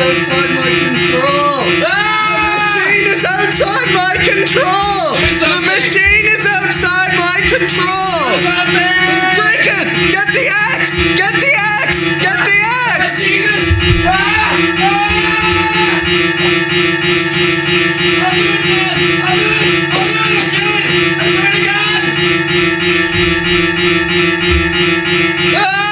outside my control. Ah! The machine is outside my control. The machine is outside my control. Break it! Get the axe! Get the axe! Get the axe! Ah! I'll do it, man! I'll do it! I'll do it again! I swear to God! Ah!